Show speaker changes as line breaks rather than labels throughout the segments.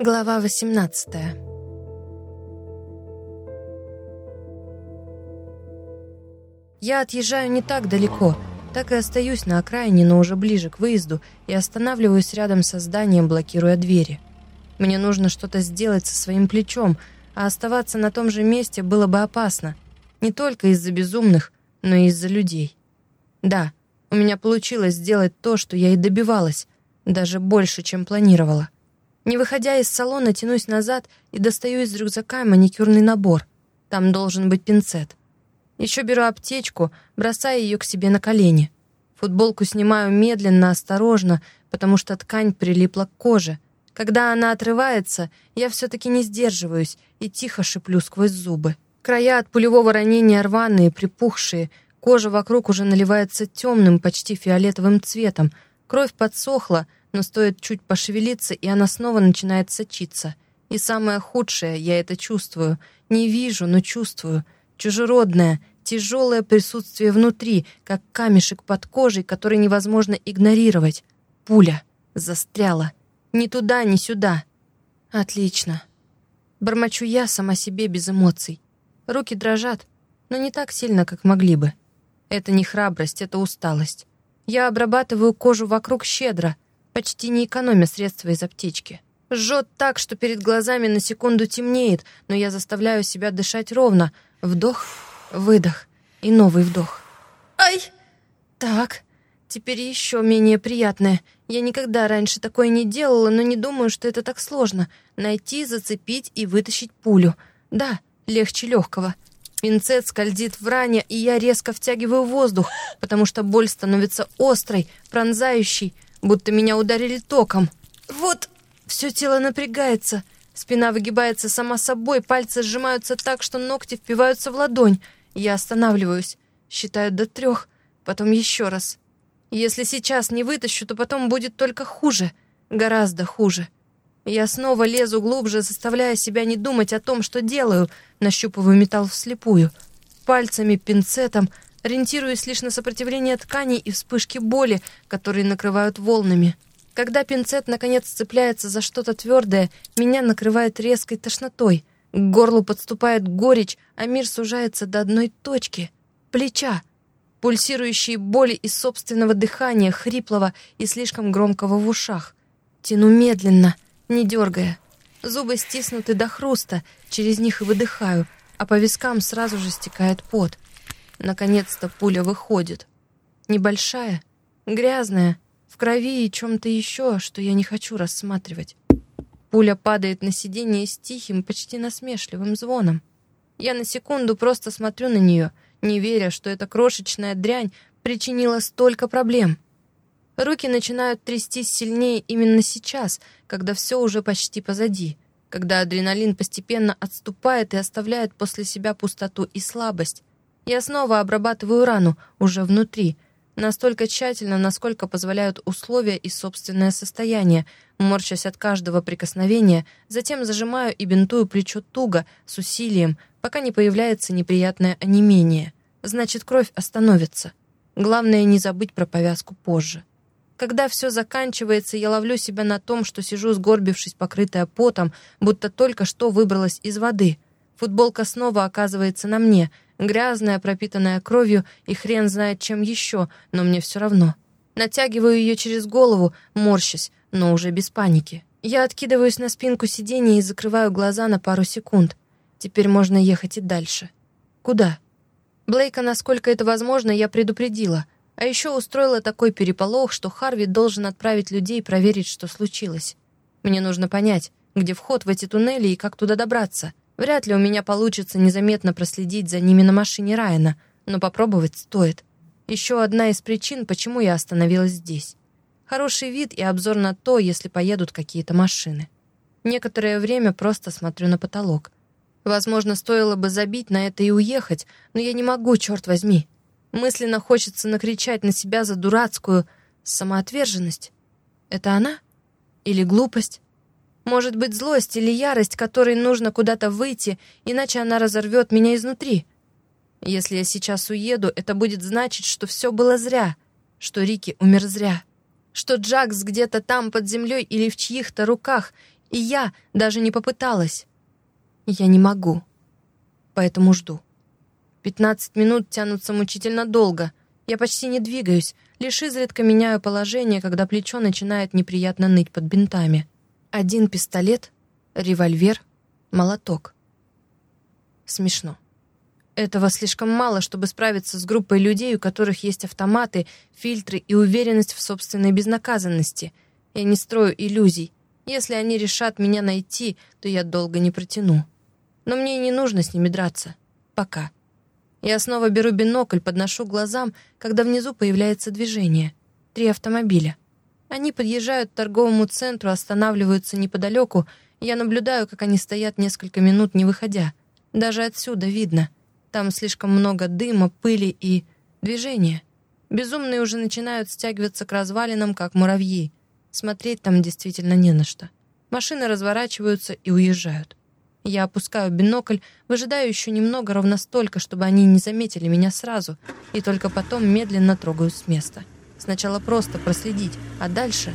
Глава 18 Я отъезжаю не так далеко, так и остаюсь на окраине, но уже ближе к выезду, и останавливаюсь рядом со зданием, блокируя двери. Мне нужно что-то сделать со своим плечом, а оставаться на том же месте было бы опасно. Не только из-за безумных, но и из-за людей. Да, у меня получилось сделать то, что я и добивалась, даже больше, чем планировала. Не выходя из салона, тянусь назад и достаю из рюкзака маникюрный набор. Там должен быть пинцет. Еще беру аптечку, бросаю ее к себе на колени. Футболку снимаю медленно, осторожно, потому что ткань прилипла к коже. Когда она отрывается, я все-таки не сдерживаюсь и тихо шиплю сквозь зубы. Края от пулевого ранения рваные, припухшие, кожа вокруг уже наливается темным, почти фиолетовым цветом. Кровь подсохла, но стоит чуть пошевелиться, и она снова начинает сочиться. И самое худшее, я это чувствую. Не вижу, но чувствую. Чужеродное, тяжелое присутствие внутри, как камешек под кожей, который невозможно игнорировать. Пуля застряла. Ни туда, ни сюда. Отлично. Бормочу я сама себе без эмоций. Руки дрожат, но не так сильно, как могли бы. Это не храбрость, это усталость. Я обрабатываю кожу вокруг щедро, почти не экономя средства из аптечки. Жжет так, что перед глазами на секунду темнеет, но я заставляю себя дышать ровно. Вдох, выдох и новый вдох. Ай! Так, теперь еще менее приятное. Я никогда раньше такое не делала, но не думаю, что это так сложно. Найти, зацепить и вытащить пулю. Да, легче легкого. Пинцет скользит в ране, и я резко втягиваю воздух, потому что боль становится острой, пронзающей, будто меня ударили током. Вот, все тело напрягается, спина выгибается сама собой, пальцы сжимаются так, что ногти впиваются в ладонь. Я останавливаюсь, считаю до трех, потом еще раз. Если сейчас не вытащу, то потом будет только хуже, гораздо хуже. Я снова лезу глубже, заставляя себя не думать о том, что делаю, нащупываю металл вслепую. Пальцами, пинцетом, ориентируясь лишь на сопротивление тканей и вспышки боли, которые накрывают волнами. Когда пинцет наконец цепляется за что-то твердое, меня накрывает резкой тошнотой. К горлу подступает горечь, а мир сужается до одной точки — плеча. Пульсирующие боли из собственного дыхания, хриплого и слишком громкого в ушах. Тяну медленно, не дергая. Зубы стиснуты до хруста, через них и выдыхаю, а по вискам сразу же стекает пот. Наконец-то пуля выходит. Небольшая, грязная, в крови и чем-то еще, что я не хочу рассматривать. Пуля падает на сиденье с тихим, почти насмешливым звоном. Я на секунду просто смотрю на нее, не веря, что эта крошечная дрянь причинила столько проблем. Руки начинают трястись сильнее именно сейчас, когда все уже почти позади, когда адреналин постепенно отступает и оставляет после себя пустоту и слабость. Я снова обрабатываю рану, уже внутри, настолько тщательно, насколько позволяют условия и собственное состояние, морщась от каждого прикосновения, затем зажимаю и бинтую плечо туго, с усилием, пока не появляется неприятное онемение. Значит, кровь остановится. Главное не забыть про повязку позже. Когда все заканчивается, я ловлю себя на том, что сижу сгорбившись, покрытая потом, будто только что выбралась из воды. Футболка снова оказывается на мне — Грязная, пропитанная кровью и хрен знает чем еще, но мне все равно. Натягиваю ее через голову, морщась, но уже без паники. Я откидываюсь на спинку сиденья и закрываю глаза на пару секунд. Теперь можно ехать и дальше. Куда? Блейка, насколько это возможно, я предупредила. А еще устроила такой переполох, что Харви должен отправить людей проверить, что случилось. Мне нужно понять, где вход в эти туннели и как туда добраться. Вряд ли у меня получится незаметно проследить за ними на машине Райана, но попробовать стоит. Еще одна из причин, почему я остановилась здесь. Хороший вид и обзор на то, если поедут какие-то машины. Некоторое время просто смотрю на потолок. Возможно, стоило бы забить на это и уехать, но я не могу, черт возьми. Мысленно хочется накричать на себя за дурацкую самоотверженность. Это она? Или глупость? Может быть, злость или ярость, которой нужно куда-то выйти, иначе она разорвет меня изнутри. Если я сейчас уеду, это будет значить, что все было зря, что Рики умер зря, что Джакс где-то там под землей или в чьих-то руках, И я даже не попыталась. Я не могу. Поэтому жду. Пятнадцать минут тянутся мучительно долго. Я почти не двигаюсь, лишь изредка меняю положение, когда плечо начинает неприятно ныть под бинтами. Один пистолет, револьвер, молоток. Смешно. Этого слишком мало, чтобы справиться с группой людей, у которых есть автоматы, фильтры и уверенность в собственной безнаказанности. Я не строю иллюзий. Если они решат меня найти, то я долго не протяну. Но мне не нужно с ними драться. Пока. Я снова беру бинокль, подношу глазам, когда внизу появляется движение. Три автомобиля. Они подъезжают к торговому центру, останавливаются неподалеку. Я наблюдаю, как они стоят несколько минут, не выходя. Даже отсюда видно. Там слишком много дыма, пыли и... движения. Безумные уже начинают стягиваться к развалинам, как муравьи. Смотреть там действительно не на что. Машины разворачиваются и уезжают. Я опускаю бинокль, выжидаю еще немного, ровно столько, чтобы они не заметили меня сразу, и только потом медленно трогаю с места. Сначала просто проследить, а дальше...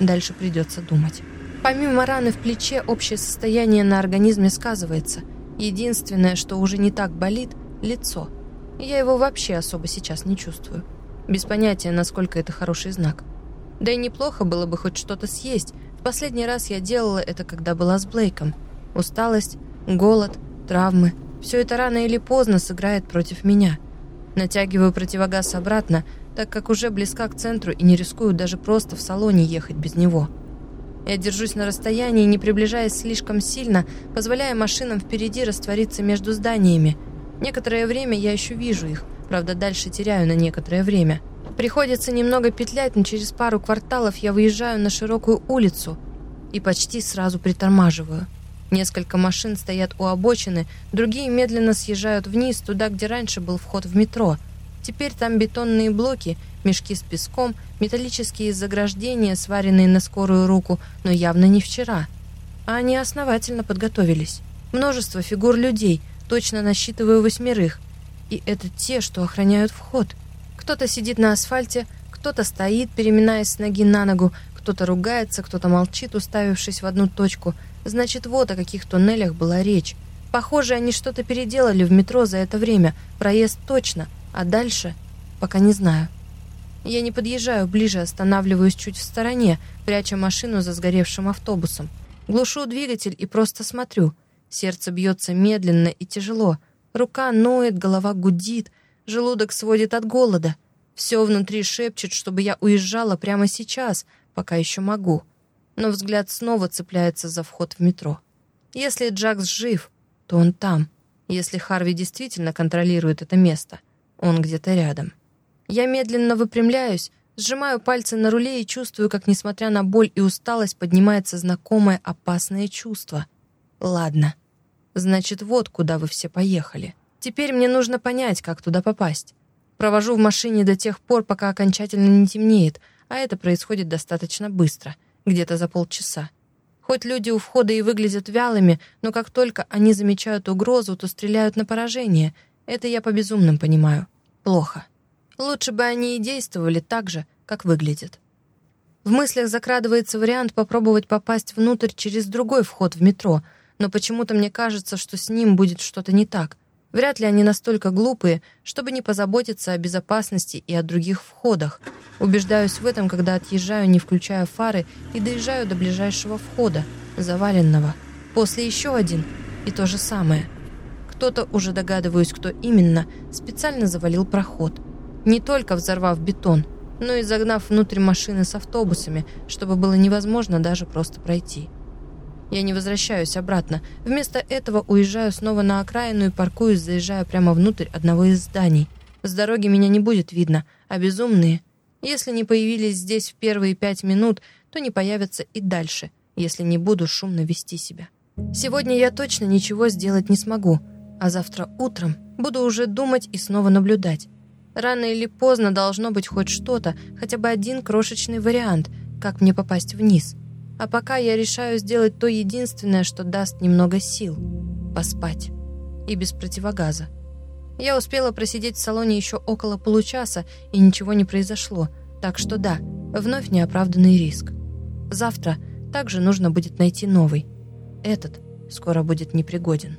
Дальше придется думать. Помимо раны в плече, общее состояние на организме сказывается. Единственное, что уже не так болит — лицо. Я его вообще особо сейчас не чувствую. Без понятия, насколько это хороший знак. Да и неплохо было бы хоть что-то съесть. В последний раз я делала это, когда была с Блейком — Усталость, голод, травмы – все это рано или поздно сыграет против меня. Натягиваю противогаз обратно, так как уже близка к центру и не рискую даже просто в салоне ехать без него. Я держусь на расстоянии, не приближаясь слишком сильно, позволяя машинам впереди раствориться между зданиями. Некоторое время я еще вижу их, правда, дальше теряю на некоторое время. Приходится немного петлять, но через пару кварталов я выезжаю на широкую улицу и почти сразу притормаживаю. Несколько машин стоят у обочины, другие медленно съезжают вниз, туда, где раньше был вход в метро. Теперь там бетонные блоки, мешки с песком, металлические заграждения, сваренные на скорую руку, но явно не вчера. А они основательно подготовились. Множество фигур людей, точно насчитываю восьмерых. И это те, что охраняют вход. Кто-то сидит на асфальте, кто-то стоит, переминаясь с ноги на ногу, кто-то ругается, кто-то молчит, уставившись в одну точку – Значит, вот о каких туннелях была речь. Похоже, они что-то переделали в метро за это время. Проезд точно. А дальше? Пока не знаю. Я не подъезжаю ближе, останавливаюсь чуть в стороне, пряча машину за сгоревшим автобусом. Глушу двигатель и просто смотрю. Сердце бьется медленно и тяжело. Рука ноет, голова гудит, желудок сводит от голода. Все внутри шепчет, чтобы я уезжала прямо сейчас, пока еще могу но взгляд снова цепляется за вход в метро. Если Джакс жив, то он там. Если Харви действительно контролирует это место, он где-то рядом. Я медленно выпрямляюсь, сжимаю пальцы на руле и чувствую, как, несмотря на боль и усталость, поднимается знакомое опасное чувство. Ладно. Значит, вот куда вы все поехали. Теперь мне нужно понять, как туда попасть. Провожу в машине до тех пор, пока окончательно не темнеет, а это происходит достаточно быстро — где-то за полчаса. Хоть люди у входа и выглядят вялыми, но как только они замечают угрозу, то стреляют на поражение. Это я по безумным понимаю. Плохо. Лучше бы они и действовали так же, как выглядят. В мыслях закрадывается вариант попробовать попасть внутрь через другой вход в метро, но почему-то мне кажется, что с ним будет что-то не так — Вряд ли они настолько глупые, чтобы не позаботиться о безопасности и о других входах. Убеждаюсь в этом, когда отъезжаю, не включая фары, и доезжаю до ближайшего входа, заваленного. После еще один, и то же самое. Кто-то, уже догадываюсь, кто именно, специально завалил проход. Не только взорвав бетон, но и загнав внутрь машины с автобусами, чтобы было невозможно даже просто пройти. Я не возвращаюсь обратно. Вместо этого уезжаю снова на окраину и паркуюсь, заезжая прямо внутрь одного из зданий. С дороги меня не будет видно, а безумные, если не появились здесь в первые пять минут, то не появятся и дальше, если не буду шумно вести себя. Сегодня я точно ничего сделать не смогу, а завтра утром буду уже думать и снова наблюдать. Рано или поздно должно быть хоть что-то, хотя бы один крошечный вариант, как мне попасть вниз — а пока я решаю сделать то единственное, что даст немного сил — поспать. И без противогаза. Я успела просидеть в салоне еще около получаса, и ничего не произошло. Так что да, вновь неоправданный риск. Завтра Также нужно будет найти новый. Этот скоро будет непригоден.